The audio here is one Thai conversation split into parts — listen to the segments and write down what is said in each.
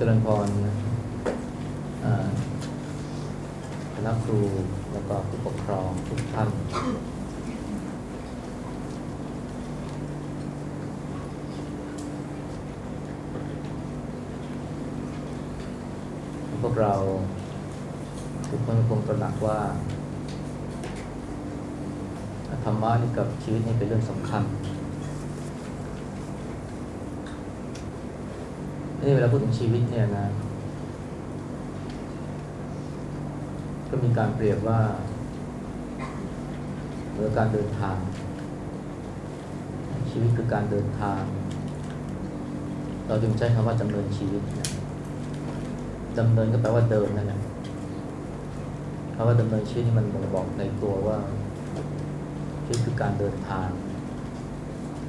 เจริญพรคณะครูแล้วก็ผู้ปกครองทุกท่าน พวกเราทุกคนคงตระหนักว่าธรรมะนี่กับชีวิตนี่เป็นเรื่องสำคัญ นี่เวลาพูดถึงชีวิตเนี่ยนะ ก็มีการเปรียบว่าเหมือนการเดินทาง ชีวิตคือการเดินทาง เราจึงใช้คำว่าดำเนินชีวิตนะดำเนินก็แปลว่าเดินนั่นแหละคำว่าดำเนินชีวิตนี่มันบ่งบอกในตัวว่าชีวิตคือการเดินทาง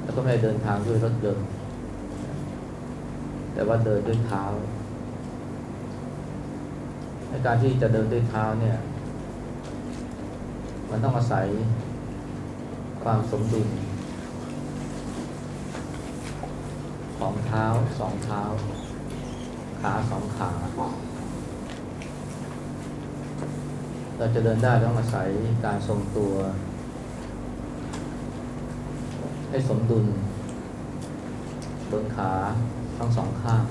แล้วก็ไม่ได้เดินทางด้วยรถยนต์ แต่ว่าเดินด้วยเท้าในการที่จะเดินด้วยเท้าเนี่ย มันต้องอาศัยความสมดุลของเท้าสองเท้า ขาสองขา เราจะเดินได้ต้องอาศัยการทรงตัว ให้สมดุลบนขา ทั้งสองข้าง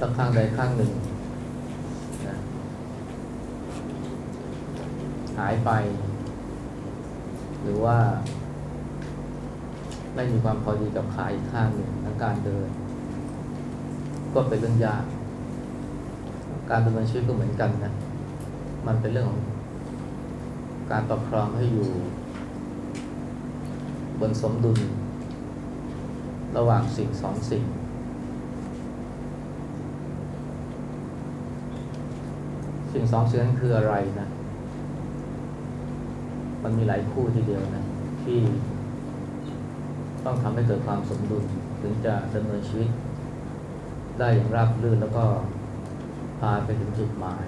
สักข้างใดข้างหนึ่งนะหายไป หรือว่า ไม่มีความพอดีกับขาอีกข้างหนึ่งทั้งการเดิน ก็เป็นเรื่องยาก การดำเนินชีวิตก็เหมือนกันนะ มันเป็นเรื่องของการประคองให้อยู่ บนสมดุล ระหว่างสิ่งสองสิ่ง สิ่งสองสิ่งนั้นคืออะไรนะ มันมีหลายคู่ทีเดียวนะ ที่ต้องทำให้เกิดความสมดุล ถึงจะดำเนินชีวิต ได้อย่างราบรื่นแล้วก็พาไปถึงจุดหมาย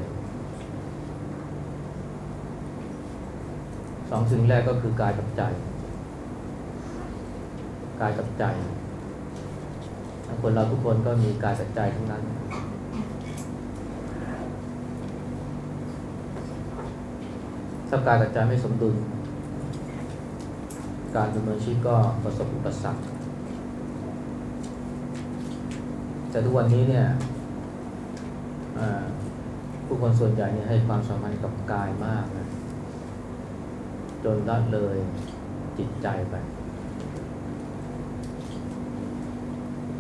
สองสิ่งแรกก็คือกายกับใจ กายกับใจ คนเราทุกคนก็มีกายกับใจทั้งนั้น ถ้ากายกับใจไม่สมดุล การดำเนินชีวิตก็ประสบอุปสรรคแต่ทุกวันนี้เนี่ยผู้คนส่วนใหญ่เนี่ยให้ความสำคัญกับกายมากนะจนละเลยจิตใจไป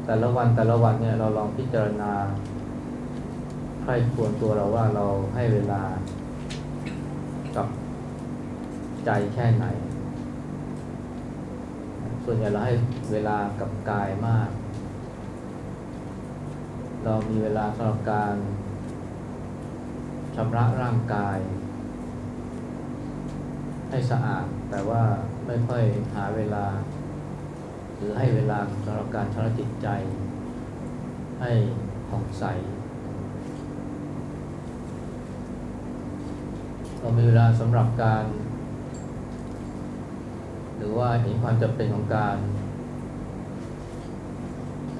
แต่ละวันแต่ละวันเนี่ยเราลองพิจารณาใครควรตัวเราว่าเราให้เวลากับใจแค่ไหน ส่วนใหญ่เราให้เวลากับกายมาก เรามีเวลาสำหรับการชำระร่างกาย ให้สะอาด แต่ว่าไม่ค่อยหาเวลา รือให้เวลาสำหรับการชำระจิตใจ ให้ผ่องใสเรามีเวลาสำหรับการ หรือว่าเห็นความจำเป็นของการ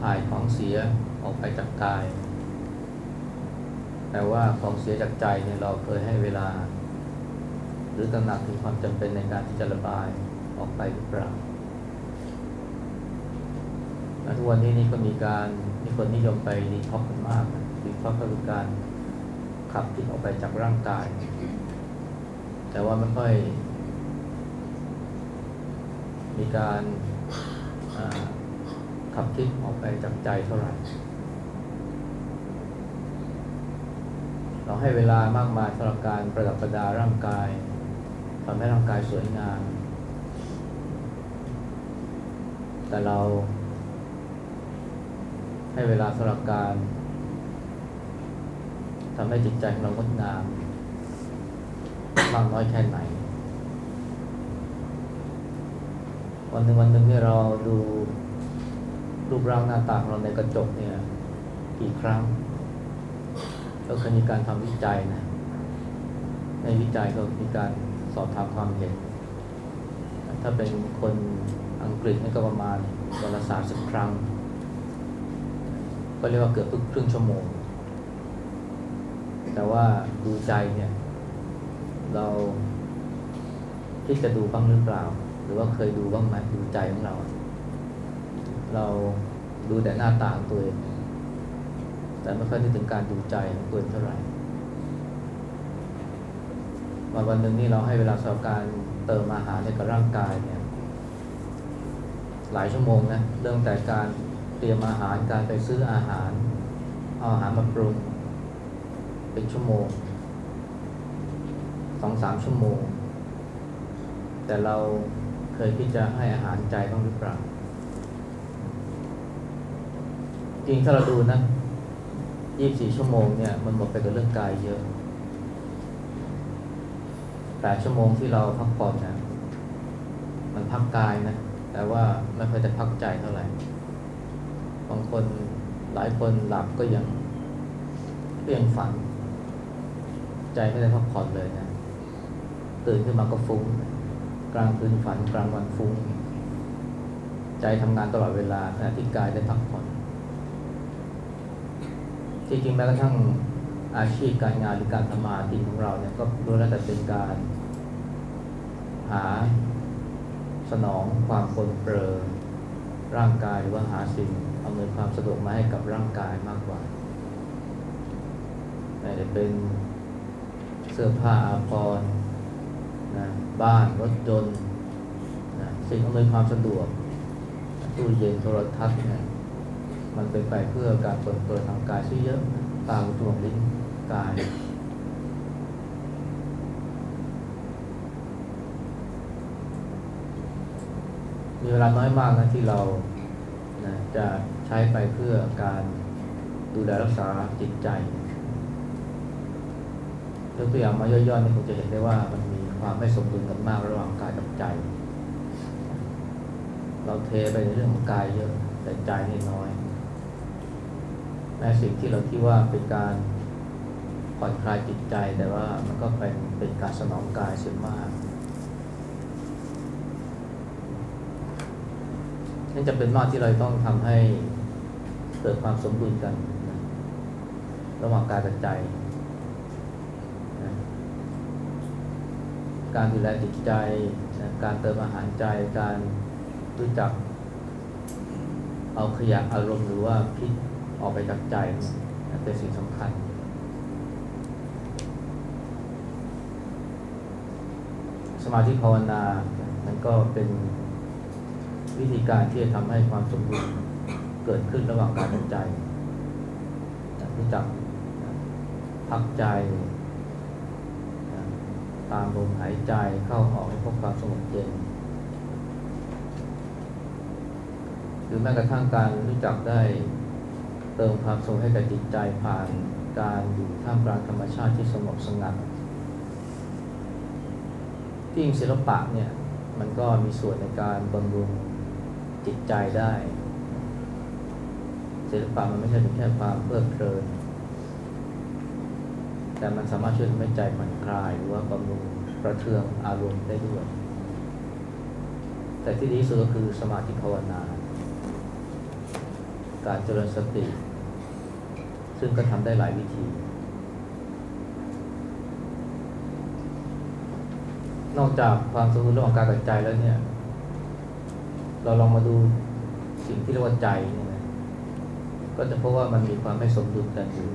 ถ่ายของเสียออกไปจากกาย แต่ว่าของเสียจากใจเนี่ยเราเคยให้เวลา หรือตระหนักถึงความจำเป็นในการที่จะระบายออกไปหรือเปล่า ทุกวันนี้นี่ก็มีการมีคนนิยมไปดีท็อกกันมากดีท็อกก็คือการขับพิษออกไปจากร่างกาย แต่ว่าไม่ค่อย มีการขับพิษออกไปจากใจเท่าไหร่ เราให้เวลามากมายสำหรับการประดับประดาร่างกายทำให้ร่างกายสวยงาม แต่เรา ให้เวลาสำหรับการทำให้จิตใจของเรางดงามมากน้อยแค่ไหน วันหนึ่งวันหนึ่งเนี่ยเราดูรูปร่างหน้าตาของเราในกระจกเนี่ย กี่ครั้ง ก็เคยมีการทำวิจัยนะ ในวิจัยก็มีการสอบถามความเห็น ถ้าเป็นคนอังกฤษนี่ก็ประมาณวันละสามสิบครั้ง ก็เรียกว่าเกือบทุกครึ่งชั่วโมง แต่ว่าดูใจเนี่ย เราคิดจะดูบ้างหรือเปล่า หรือว่าเคยดูบ้างไหมดูใจของเรา เราดูแต่หน้าตาของตัวเอง แต่ไม่ค่อยนึกถึงการดูใจของตัวเองเท่าไหร่วันวันหนึ่งนี่เราให้เวลาสำหรับการเติมอาหารในกับร่างกายเนี่ย หลายชั่วโมงนะเริ่มแต่การ ตรียมอาหารการไปซื้ออาหาร เอาอาหารมาปรุงเป็นชั่วโมงสองสามชั่วโมง แต่เราเคยที่จะให้อาหารใจบ้างหรือเปล่า จริงถ้าเราดูนะยี่สี่ชั่วโมงเนี่ยมันหมดไปกับเรื่องกายเยอะแปดชั่วโมงที่เราพักผ่อนนะมันพักกายนะ แต่ว่าไม่ค่อยจะพักใจเท่าไหร่ บางคนหลายคนหลับก็ยังก็ยังฝัน ใจไม่ได้พักผ่อนเลยนะตื่นขึ้นมาก็ฟุ้ง กลางคืนฝันกลางวันฟุ้ง ใจทำงานตลอดเวลาขณะที่กายได้พักผ่อนที่จริงแม้กระทั่งอาชีพการงานหรือการทำมาหากินของเราเนี่ยก็ล้วนแล้วแต่เป็นการ หาสนองความปลนเปลือ ร่างกายหรือว่าหาสิ่งอำนวยความสะดวกมาให้กับร่างกายมากกว่าไม่ได้เป็นเสื้อผ้าอาภรณ์นะบ้านรถยนต์นะสิ่งอำนวยความสะดวกตู้เย็นโทรทัศน์เนี่ยมันเป็นไปเพื่อการเปิดเปิดทางกายซะเยอะนะตาหูจมูกลิ้นกาย มีเวลาน้อยมากนะที่เรานะจะใช้ไปเพื่อการดูแลรักษาจิตใจยกตัวอย่างมาย่อยๆนี่คงจะเห็นได้ว่ามันมีความไม่สมดุลกันมากระหว่างกายกับใจ เราเทไปในเรื่องของกายเยอะแต่ใจนี่น้อยแม้สิ่งที่เราคิดว่าเป็นการผ่อนคลายจิตใจแต่ว่ามันก็เป็นเป็นการสนองกายเสียมาก นั่น จะเป็นมากที่เราต้องทำให้เกิดความสมดุลกัน ระหว่างกายกับใจ การดูแลจิตใจ การเติมอาหารใจ การรู้จัก เอาขยะอารมณ์หรือว่าพิษออกไปจากใจเป็นสิ่งสำคัญสมาธิภาวนา มันก็เป็น วิธีการที่จะทำให้ความสมดุลเกิดขึ้นระหว่างกายกับใจรู้จักพักใจตามลมหายใจเข้าออกให้พบความสงบเย็นหรือแม้กระทั่งการรู้จักได้เติมความสุขให้กับจิตใจผ่านการอยู่ท่ามกลางธรรมชาติที่สงบสงัดที่จริงศิลปะเนี่ยมันก็มีส่วนในการบำรุง จิตใจได้ ศิลปะมันไม่ใช่เป็นแค่ความเพลิดเพลิน แต่มันสามารถช่วยทำให้ใจผ่อนคลายหรือว่าบำรุงประเทืองอารมณ์ได้ด้วย แต่ที่ดีสุดก็คือสมาธิภาวนา การเจริญสติ ซึ่งก็ทำได้หลายวิธี นอกจากความสมดุลระหว่างกายกับใจแล้วเนี่ย เราลองมาดูสิ่งที่เรียกว่าใจเนี่ยนะก็จะพบว่ามันมีความไม่สมดุลกันอยู่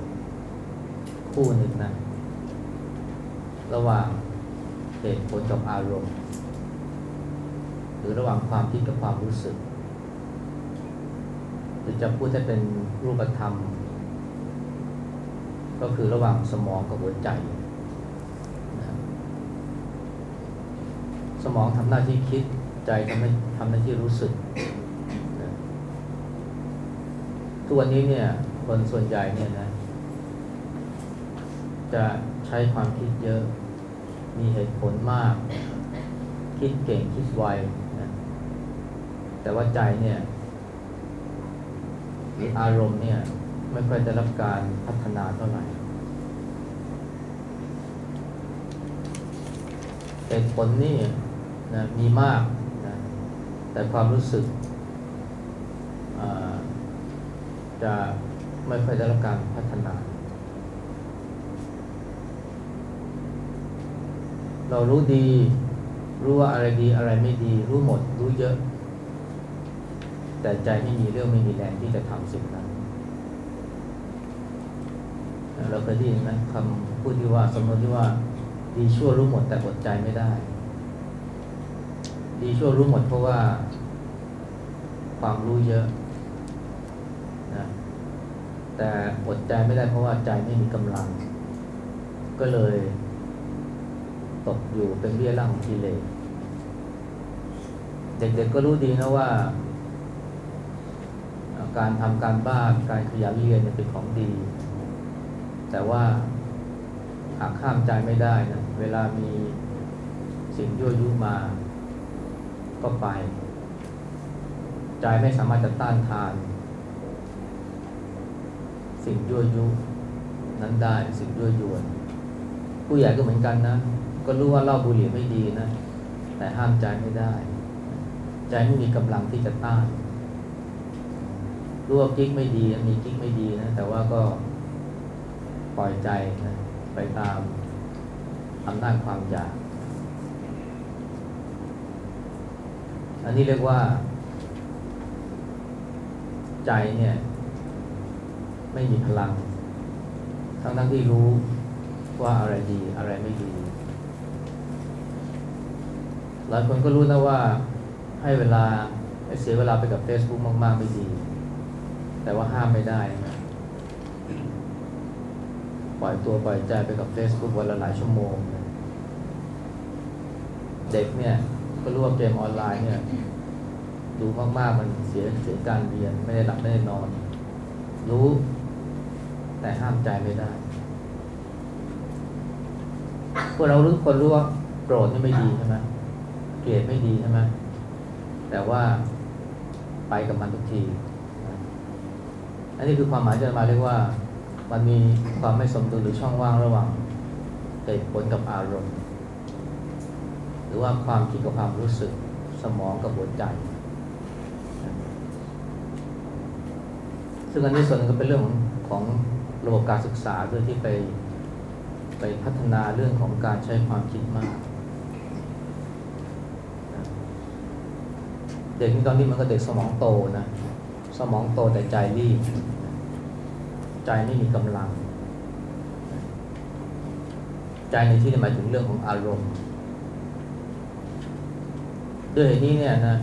คู่หนึ่งนะระหว่างเหตุผลกับอารมณ์ หรือระหว่างความคิดกับความรู้สึก หรือจะพูดให้เป็นรูปธรรม ก็คือระหว่างสมองกับหัวใจนะสมองทำหน้าที่คิด ใจทำให้ทำหน้าที่รู้สึกนะทุกวันนี้เนี่ย คนส่วนใหญ่เนี่ยนะ จะใช้ความคิดเยอะ มีเหตุผลมาก คิดเก่งคิดไวนะแต่ว่าใจเนี่ยหรืออารมณ์เนี่ย ไม่ค่อยได้รับการพัฒนาเท่าไหร่เหตุผลนี่นะมีมาก แต่ความรู้สึกจะไม่ค่อยได้รับการพัฒนา เรารู้ดี รู้ว่าอะไรดีอะไรไม่ดี รู้หมด รู้เยอะ แต่ใจไม่มีเรื่องไม่มีแรงที่จะทำสิ่งนั้น เราเคยได้ยินไหมคำพูดที่ว่าสมมติที่ว่า ดีชั่วรู้หมดแต่อดใจไม่ได้ ดีชั่วรู้หมดเพราะว่า ความรู้เยอะนะแต่อดใจไม่ได้เพราะว่าใจไม่มีกำลัง ก็เลย ตกอยู่เป็นเบี้ยล่างของกิเลสเด็กๆก็รู้ดีนะว่า การทำการบ้านการขยันเรียนเนี่ยเป็นของดี แต่ว่าหากข้ามใจไม่ได้นะเวลามีสิ่งยั่วยุมา ก็ไป ใจไม่สามารถจะต้านทาน สิ่งยั่วยุ นั้นได้สิ่งยั่วยวนผู้ใหญ่ก็เหมือนกันนะ ก็รู้ว่าเหล้าบุหรี่ไม่ดีนะ แต่ห้ามใจไม่ได้ ใจไม่มีกำลังที่จะต้านรู้ว่ากิ๊กไม่ดีมีกิ๊กไม่ดีนะ แต่ว่าก็ปล่อยใจนะไปตามอำนาจความอยาก อันนี้เรียกว่า ใจเนี่ย ไม่มีพลัง ทั้งทั้งที่รู้ว่าอะไรดีอะไรไม่ดี หลายคนก็รู้นะว่าให้เวลาให้เสียเวลาไปกับ Facebook มาก ๆ ไม่ดี แต่ว่าห้ามไม่ได้นะปล่อยตัวปล่อยใจไปกับ Facebook วันละหลายชั่วโมง เด็กเนี่ย ก็รู้ว่าเกมออนไลน์เนี่ยดูมากๆมันเสียเสียการเรียน ไม่ได้หลับไม่ได้นอน รู้ แต่ห้ามใจไม่ได้พวกเรารู้คนรู้ว่าโกรธนี่ไม่ดีใช่ไหมเกลียดไม่ดีใช่ไหมแต่ว่าไปกับมันทุกที อันนี้คือความหมายที่จะมาเรียกว่า มันมีความไม่สมดุลหรือช่องว่างระหว่างเหตุผลกับอารมณ์ หรือว่าความคิดกับความรู้สึกสมองกับหัวใจ ซึ่งอันนี้ส่วนนึงก็เป็นเรื่องของของระบบการศึกษาด้วยที่ไปไปพัฒนาเรื่องของการใช้ความคิดมาก เด็กที่ตอนนี้มันก็เด็กสมองโตนะ สมองโตแต่ใจรีบใจไม่มีกำลัง ใจในที่นี้หมายถึงเรื่องของอารมณ์ ด้วยเหตุนี้เนี่ยนะ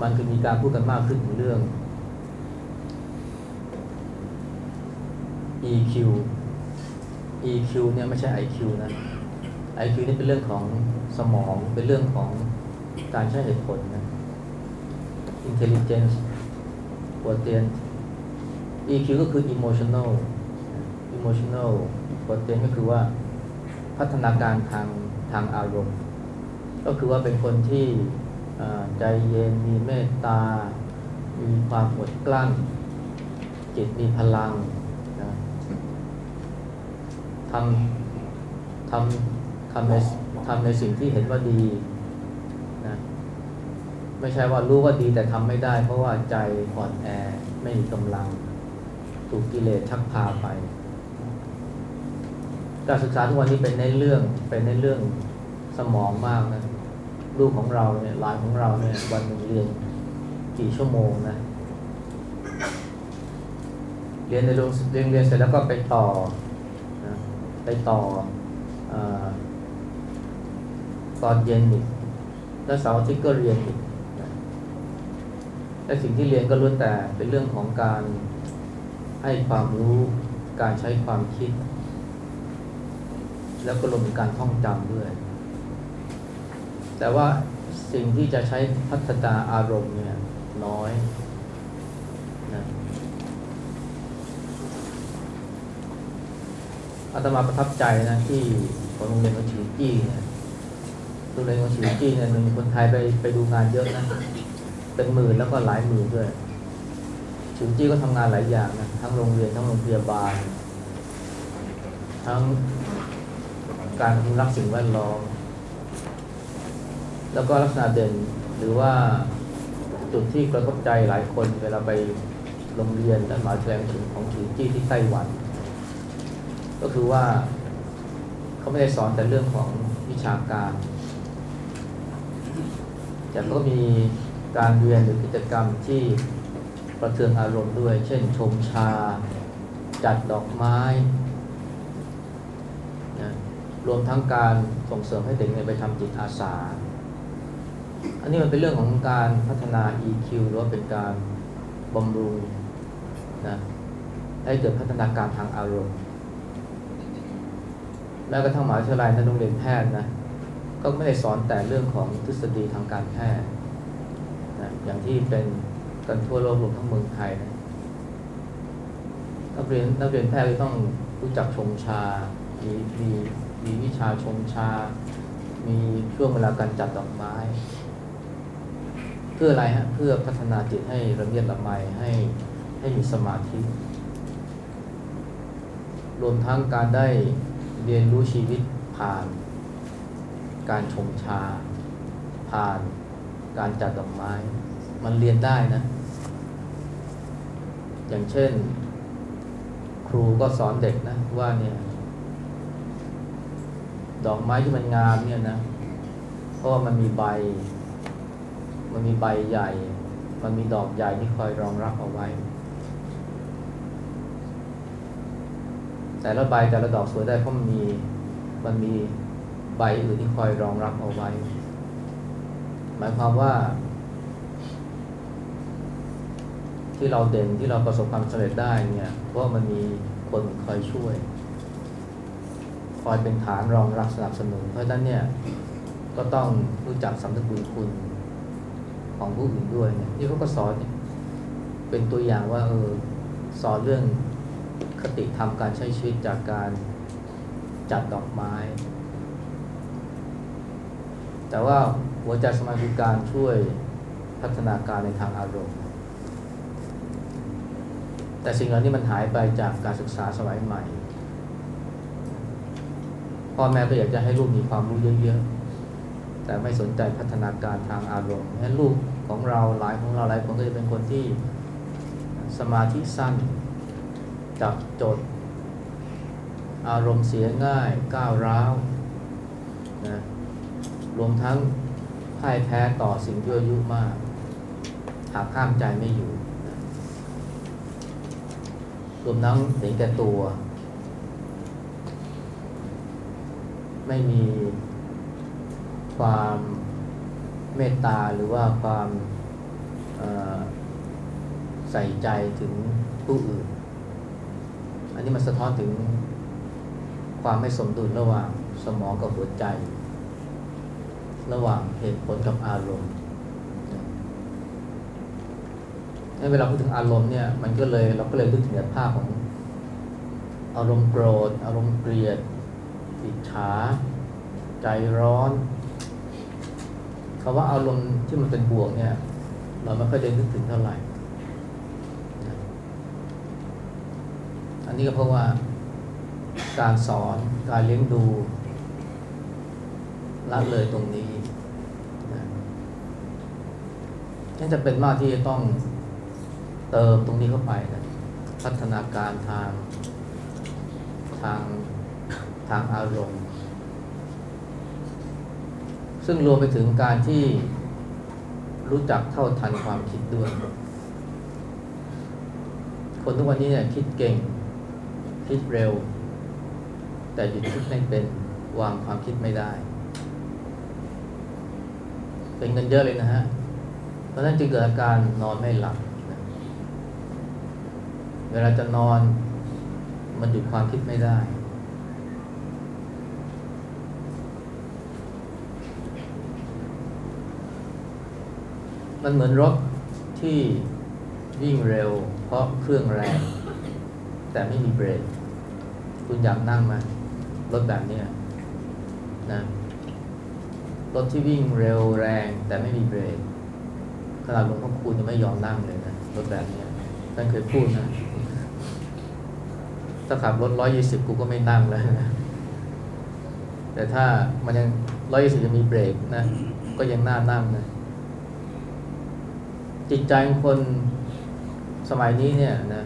มันคือมีการพูดกันมากขึ้นถึงเรื่อง EQ EQ เนี่ยไม่ใช่ IQ นะ IQ นี่เป็นเรื่องของสมอง เป็นเรื่องของการใช้เหตุผลนะ intelligence quotient EQ ก็คือ emotional emotional quotient ก็คือว่าพัฒนาการทางทางอารมณ์ ก็คือว่าเป็นคนที่ใจเย็นมีเมตตา มีความอดกลั้น จิตมีพลังนะทำทำทำในทำในสิ่งที่เห็นว่าดีนะไม่ใช่ว่ารู้ว่าดีแต่ทำไม่ได้ เพราะว่าใจอ่อนแอไม่มีกำลัง ถูกกิเลสชักพาไป การศึกษาทุกวันนี้เป็นในเรื่องเป็นในเรื่องสมองมากนะ ลูกของเราเนี่ยหลานของเราเนี่ยวันหนึ่งเรียนกี่ชั่วโมงนะเรียนในโรงเรียนเรียนเสร็จแล้วก็ไปต่อนะไปต่ออตอนเย็นอีกแล้วเสาร์อาทิตย์ก็เรียนอีกและสิ่งที่เรียนก็ล้วนแต่เป็นเรื่องของการให้ความรู้การใช้ความคิด แล้วก็รวมถึงการท่องจำด้วย แต่ว่าสิ่งที่จะใช้พัฒนาอารมณ์เนี่ยน้อยนะอาตมาประทับใจนะที่ของโรงเรียนของชิวจี้เนี่ยโรงเรียนของชิวจี้เนี่ยมีคนไทยไปไปดูงานเยอะนะเป็นหมื่นแล้วก็หลายหมื่นด้วยชิวจี้ก็ทำงานหลายอย่างนะทั้งโรงเรียนทั้งโรงพยาบาล ทั้งการรักสิ่งแวดล้อม แล้วก็ลักษณะเด่นหรือว่าจุดที่กระทบใจหลายคนเวลาไปโรงเรียนและมหาวิทยาลัยของฉิวจี้ที่ไต้หวัน ก็คือว่าเขาไม่ได้สอนแต่เรื่องของวิชาการ แต่ก็มีการเรียนหรือกิจกรรมที่ประเทืองอารมณ์ด้วย เช่นชมชา จัดดอกไม้นะรวมทั้งการส่งเสริมให้เด็กเนี่ยไปทำจิตอาสา อันนี้มันเป็นเรื่องของการพัฒนา EQ หรือว่าเป็นการบำรุงนะให้เกิดพัฒนาการทางอารมณ์แม้กระทั่งมหาวิทยาลัยในโรงเรียนแพทย์นะก็ไม่ได้สอนแต่เรื่องของทฤษฎีทางการแพทย์นะอย่างที่เป็นกันทั่วโลกรวมทั้งเมืองไทยนะนักเรียนนักเรียนแพทย์ก็ต้องรู้จักชงชา มีมีมีวิชาชงชา มีช่วงเวลาการจัดดอกไม้ เพื่ออะไรฮะเพื่อพัฒนาจิตให้ระเบียบระไมให้ให้มีสมาธิ รวมทั้งการได้เรียนรู้ชีวิตผ่าน การชงชา ผ่านการจัดดอกไม้ มันเรียนได้นะ อย่างเช่น ครูก็สอนเด็กนะว่าเนี่ยดอกไม้ที่มันงามเนี่ยนะ เพราะว่ามันมีใบ มันมีใบใหญ่ มันมีดอกใหญ่ที่คอยรองรับเอาไว้ แต่ละใบแต่ละดอกสวยได้เพราะมันมีมันมีใบอื่นที่คอยรองรับเอาไว้ หมายความว่า ที่เราเด่นที่เราประสบความสำเร็จได้เนี่ยเพราะมันมีคนคอยช่วย คอยเป็นฐานรองรับสนับสนุน เพราะฉะนั้นเนี่ยก็ต้องรู้จักสำนึกบุญคุณ ของผู้อื่นด้วยเนี่ยนี่เขาก็สอนเป็นตัวอย่างว่าเออสอนเรื่องคติธรรมการใช้ชีวิตจากการจัดดอกไม้ แต่ว่าหัวใจสมาธิการช่วยพัฒนาการในทางอารมณ์ แต่สิ่งเหล่านี้มันหายไปจากการศึกษาสมัยใหม่พ่อแม่ก็อยากจะให้ลูกมีความรู้เยอะๆ แต่ไม่สนใจพัฒนาการทางอารมณ์งั้นลูกของเราหลายของเราหลายคนก็จะเป็นคนที่สมาธิสั้นจับจด อารมณ์เสียง่ายก้าวร้าวนะรวมทั้งพ่ายแพ้ต่อสิ่งยั่วยุมาก หากข้ามใจไม่อยู่นะรวมทั้งเห็นแก่ตัว ไม่มี ความเมตตาหรือว่าความใส่ใจถึงผู้อื่น อันนี้มันสะท้อนถึงความไม่สมดุลระหว่างสมองกับหัวใจ ระหว่างเหตุผลกับอารมณ์ให้เวลาพูดถึงอารมณ์เนี่ยมันก็เลยเราก็เลยนึกถึงภาพของอารมณ์โกรธ อารมณ์เกลียดอิจฉา ใจร้อน คำว่าอารมณ์ที่มันเป็นบวกเนี่ย เราไม่ค่อยได้นึกถึงเท่าไหร่ อันนี้ก็เพราะว่าการสอนการเลี้ยงดูละเลยตรงนี้นั่นจะเป็นมากที่จะต้องเติมตรงนี้เข้าไปนะพัฒนาการทางทางทางอารมณ์ ซึ่งรวมไปถึงการที่รู้จักเท่าทันความคิดด้วย คนทุกวันนี้เนี่ยคิดเก่ง คิดเร็ว แต่หยุดคิดไม่เป็นวางความคิดไม่ได้ เป็นเงินเยอะเลยนะฮะ เพราะฉะนั้นจึงเกิดอาการนอนไม่หลับนะเวลาจะนอนมันหยุดความคิดไม่ได้ มันเหมือนรถที่วิ่งเร็ว เพราะเครื่องแรง แต่ไม่มีเบรกคุณอยากนั่งไหมรถแบบนี้นะรถที่วิ่งเร็วแรง แต่ไม่มีเบรกขนาดหลวงพ่อคูณยังไม่ยอมนั่งเลยนะรถแบบนี้ท่านเคยพูดนะถ้าขับรถร้อยยี่สิบกูก็ไม่นั่งแล้วนะแต่ถ้ามันยังร้อยยี่สิบยังมีเบรกนะ ก็ยังน่านั่งนะ จิตใจของคนสมัยนี้เนี่ยนะ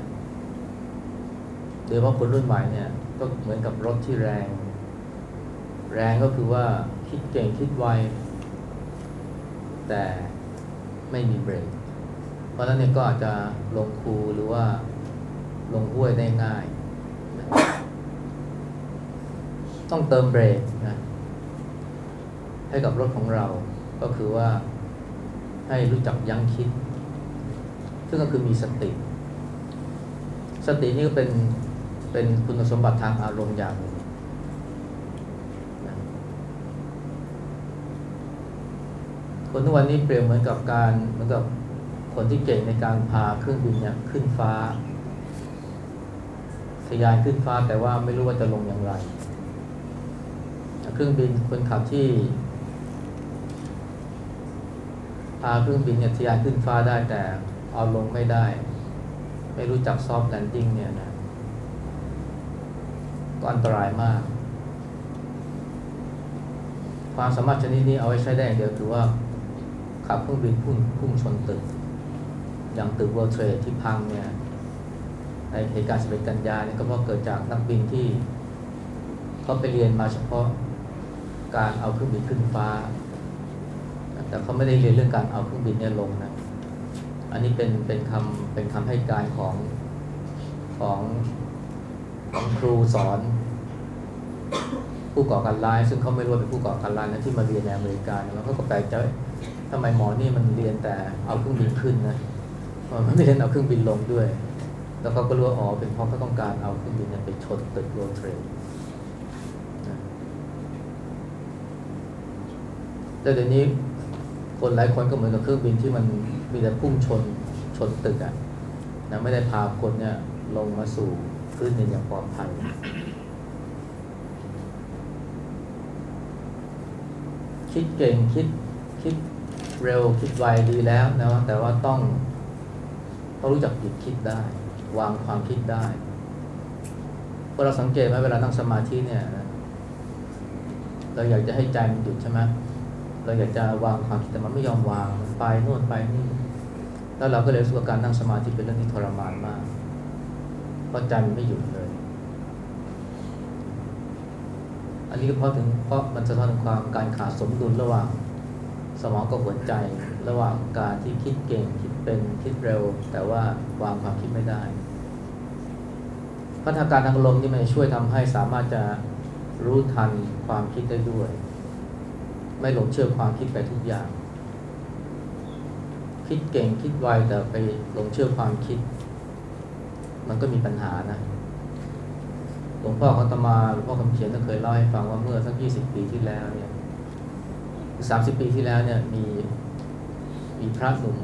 โดยเฉพาะคนรุ่นใหม่เนี่ย ก็เหมือนกับรถที่แรง แรงก็คือว่าคิดเก่งคิดไว แต่ไม่มีเบรก เพราะฉะนั้นเนี่ยก็อาจจะลงคูหรือว่าลงห้วยได้ง่าย ต้องเติมเบรกนะให้กับรถของเรา ก็คือว่าให้รู้จักยั้งคิด ซึ่งก็คือมีสติ สตินี่ก็เป็นเป็นคุณสมบัติทางอารมณ์อย่างหนึ่งคนทุกวันนี้เปรียบเหมือนกับการเหมือนกับคนที่เก่งในการพาเครื่องบินเนี่ยขึ้นฟ้าทะยานขึ้นฟ้าแต่ว่าไม่รู้ว่าจะลงอย่างไร เครื่องบินคนขับที่พาเครื่องบินเนี่ยทะยานขึ้นฟ้าได้แต่ เอาลงไม่ได้ ไม่รู้จัก soft landing เนี่ยนะก็อันตรายมาก ความสามารถชนิดนี้เอาไว้ใช้ได้อย่างเดียวคือว่า ขับเครื่องบินพุ่งพุ่งชนตึก อย่างตึก World Trade ที่พังเนี่ย ในเหตุการณ์11กันยาเนี่ยก็เพราะเกิดจากนักบินที่เขาไปเรียนมาเฉพาะการเอาเครื่องบินขึ้นฟ้า แต่เขาไม่ได้เรียนเรื่องการเอาเครื่องบินเนี่ยลงนะ อันนี้เป็นเป็นคำเป็นคำให้การของของของครูสอน ผู้ก่อการร้าย ซึ่งเขาไม่รู้ว่าเป็นผู้ก่อการร้ายนะที่มาเรียนในอเมริกาแล้วเขาก็แปลกใจทำไมหมอนี่มันเรียนแต่เอาเครื่องบินขึ้นนะมันไม่เรียนเอาเครื่องบินลงด้วย แล้วเขาก็รู้ว่าอ๋อเป็นเพราะเขาต้องการเอาเครื่องบินเนี่ยไปชนตึกโรเทรดแต่เดี๋ยวนี้คนหลายคนก็เหมือนกับเครื่องบินที่มัน มีแต่พุ่งชนชนตึกอะนะไม่ได้พาคนเนี่ยลงมาสู่พื้นดินอย่างปลอดภัยคิดเก่งคิดคิดเร็วคิดไวดีแล้วนะแต่ว่าต้องต้องรู้จักหยุดคิดได้ วางความคิดได้พอเราสังเกตไหมเวลานั่งสมาธิเนี่ยเราอยากจะให้ใจมันหยุดใช่ไหมเราอยากจะวางความคิดแต่มันไม่ยอมวาง ไปโน่นไปนี่แล้วเราก็เลยรู้สึกว่าการนั่งสมาธิเป็นเรื่องที่ทรมานมากเพราะใจมันไม่หยุดเลย อันนี้ก็เพราะถึงเพราะมันสะท้อนถึงความการขาดสมดุลระหว่างสมองกับหัวใจระหว่างการที่คิดเก่งคิดเป็นคิดเร็ว แต่ว่าวางความคิดไม่ได้ พัฒนาการทางอารมณ์นี่มันช่วยทำให้สามารถจะรู้ทันความคิดได้ด้วย ไม่หลงเชื่อความคิดไปทุกอย่าง คิดเก่งคิดไวแต่ไปหลงเชื่อความคิด มันก็มีปัญหานะหลวงพ่อเขาตมาหลวงพ่อคำเขียนก็เคยเล่าให้ฟังว่าเมื่อสักยี่สิบปีที่แล้วเนี่ยสามสิบปีที่แล้วเนี่ยมีมีพระหนุ่ม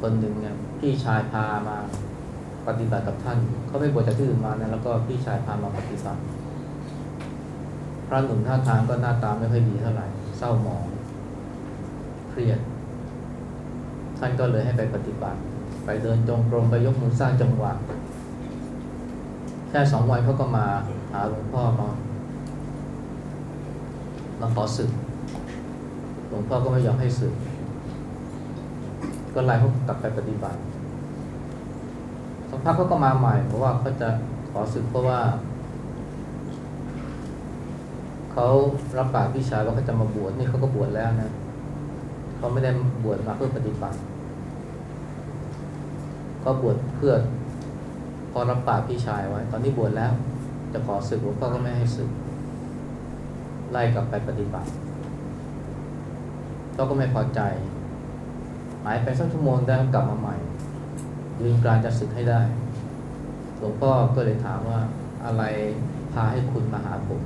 คนหนึ่งเนี่ยพี่ชายพามาปฏิบัติกับท่าน เขาไปบวชจากที่อื่นมานะแล้วก็พี่ชายพามาปฏิบัติพระหนุ่มท่าทางก็หน้าตาไม่ค่อยดีเท่าไหร่เศร้าหมองเครียด ท่านก็เลยให้ไปปฏิบัติ ไปเดินจงกรมไปยกมือสร้างจังหวะ แค่สองวันเขาก็มาหาหลวงพ่อมามาขอสึก หลวงพ่อก็ไม่ยอมให้สึก ก็ไล่เขากลับไปปฏิบัติสักพักเขาก็มาใหม่ เพราะว่าเขาจะขอสึกเพราะว่า เขารับปากพี่ชายว่าเขาจะมาบวชนี่เขาก็บวชแล้วนะเขาไม่ได้บวชมาเพื่อปฏิบัติ ก็บวชเพื่อพอรับปากพี่ชายไว้ ตอนนี้บวชแล้ว จะขอสึกหลวงพ่อก็ไม่ให้สึก ไล่กลับไปปฏิบัติเขาก็ไม่พอใจ หายไปสักชั่วโมงได้กลับมาใหม่ยืนกรานจะสึกให้ได้ หลวงพ่อก็เลยถามว่าอะไรพาให้คุณมาหาผม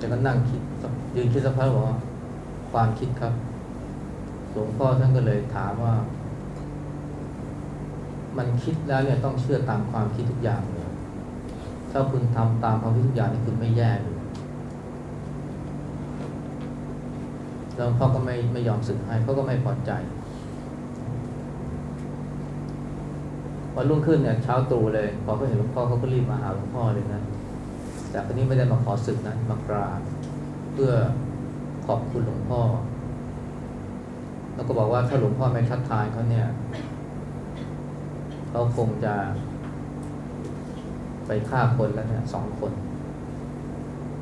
จะก็นั่งคิดยืนคิดสักพักบอกว่าความคิดครับ หลวงพ่อท่านก็เลยถามว่า มันคิดแล้วเนี่ยต้องเชื่อตามความคิดทุกอย่างเลยถ้าคุณทำตามความคิดทุกอย่างนี่คุณไม่แย่เลยแล้วพ่อก็ไม่ไม่ยอมสึกให้เขาก็ไม่พอใจวันรุ่งขึ้นเนี่ยเช้าตรู่เลยพอเขาเห็นหลวงพ่อเขาก็รีบมาหาหลวงพ่อเลยนะแต่คนนี้ไม่ได้มาขอสึกนะมากราบเพื่อขอบคุณหลวงพ่อ แล้วก็บอกว่าถ้าหลวงพ่อไม่ทัดทานเขาเนี่ย เขาคงจะ ไปฆ่าคนแล้วเนี่ยสองคน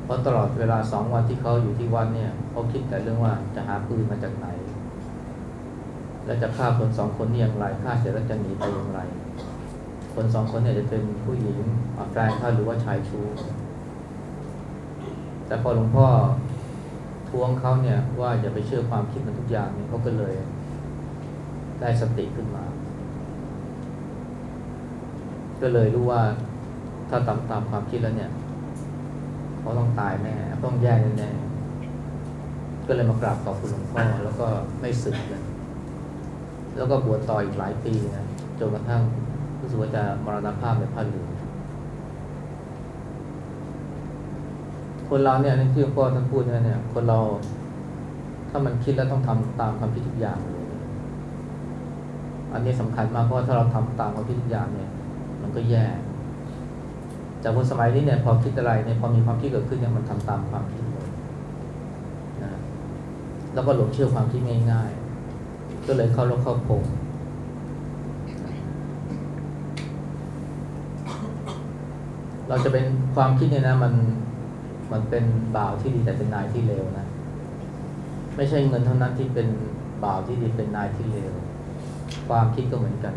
เพราะตลอดเวลาสองวันที่เขาอยู่ที่วัดเนี่ยเขาคิดแต่เรื่องว่าจะหาปืนมาจากไหน และจะฆ่าคนสองคนนี้อย่างไรฆ่าเสร็จแล้วจะหนีไปอย่างไร คนสองคนเนี่ยจะเป็นผู้หญิงแฟนเขาหรือว่าชายชู้แต่พอหลวงพ่อทวงเขาเนี่ยว่าอย่าไปเชื่อความคิดมันทุกอย่างเนี่ยเขาก็เลย ได้สติขึ้นมา ก็เลยรู้ว่าถ้าตามตามความคิดแล้วเนี่ยเขาต้องตายแน่ต้องแย่แน่ๆก็เลยมากราบต่อคุณหลวงพ่อแล้วก็ไม่สึกเลยแล้วก็บวชต่ออีกหลายปีนะจนกระทั่งรู้สึกว่าจะมรณภาพในผ้าเหลืองคนเราเนี่ยที่หลวงพ่อท่านพูดเนี่ยเนี่ย คนเรา ถ้ามันคิดแล้วต้องทำตามความคิดทุกอย่างเลยอันนี้สำคัญมากเพราะถ้าเราทำตามความคิดทุกอย่างเนี่ย มันก็แย่จากคนสมัยนี้เนี่ยพอคิดอะไรเนี่ยพอมีความคิดเกิดขึ้นเนี่ยมันทำตามความคิดเลยนะแล้วก็หลงเชื่อความคิดง่ายๆ ก็เลยเข้าลกเข้าโพงเราจะเป็นความคิดเนี่ยนะมันมันเป็นบ่าวที่ดีแต่เป็นนายที่เลวนะ ไม่ใช่เงินเท่านั้นที่เป็นบ่าวที่ดีเป็นนายที่เลวความคิดก็เหมือนกัน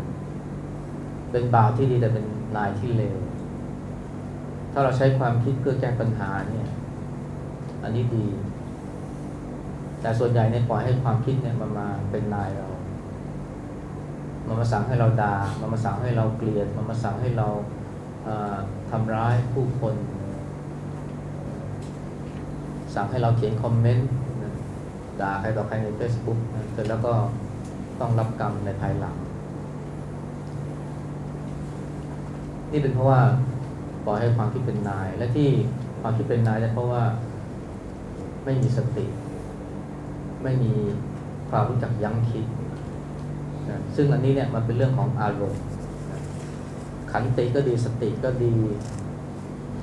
เป็นบ่าวที่ดีแต่เป็นนายที่เลว ถ้าเราใช้ความคิดเพื่อแก้ปัญหาเนี่ย อันนี้ดี แต่ส่วนใหญ่เนี่ยปล่อยให้ความคิดเนี่ยมันมาเป็นนายเรา มันมาสั่งให้เราดา่า มันมาสั่งให้เราเกลียด มันมาสั่งให้เราทำร้ายผู้คน สั่งให้เราเขียนคอมเมนต์ด่าใครต่อใครใน Facebook เสร็จแล้วก็ต้องรับกรรมในภายหลัง นี่เป็นเพราะว่าปล่อยให้ความคิดเป็นนาย และที่ความคิดเป็นนายเนี่ยเพราะว่าไม่มีสติ ไม่มีความรู้จักยั้งคิดนะซึ่งอันนี้เนี่ยมันเป็นเรื่องของอารมณ์ขันติก็ดีสติก็ดี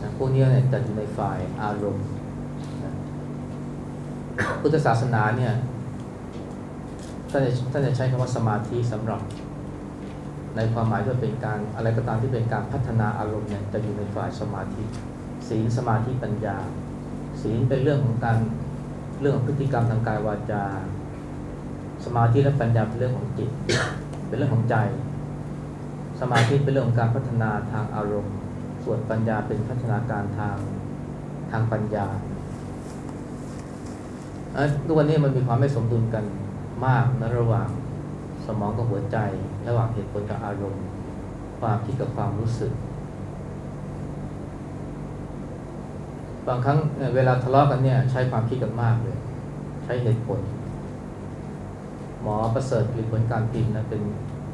นะพวกนี้เนี่ยจะอยู่ในฝ่ายอารมณ์นะพุทธศาสนาเนี่ยท่านจะท่านจะใช้คำว่าสมาธิสำหรับ ในความหมายที่เป็นการอะไรก็ตามที่เป็นการพัฒนาอารมณ์เนี่ยจะอยู่ในฝ่ายสมาธิศีลสมาธิปัญญา ศีลเป็นเรื่องของการเรื่องของพฤติกรรมทางกายวาจา สมาธิและปัญญาเป็นเรื่องของจิต เป็นเรื่องของใจ สมาธิเป็นเรื่องของการพัฒนาทางอารมณ์ ส่วนปัญญาเป็นพัฒนาการทางทางปัญญาทุกวันนี้มันมีความไม่สมดุลกันมากนะระหว่าง สมองกับหัวใจ ระหว่างเหตุผลกับอารมณ์ ความคิดกับความรู้สึก บางครั้งเวลาทะเลาะกันเนี่ย ใช้ความคิดกันมากเลย ใช้เหตุผล หมอประเสริฐผลิตผลการพิมพ์นะเป็น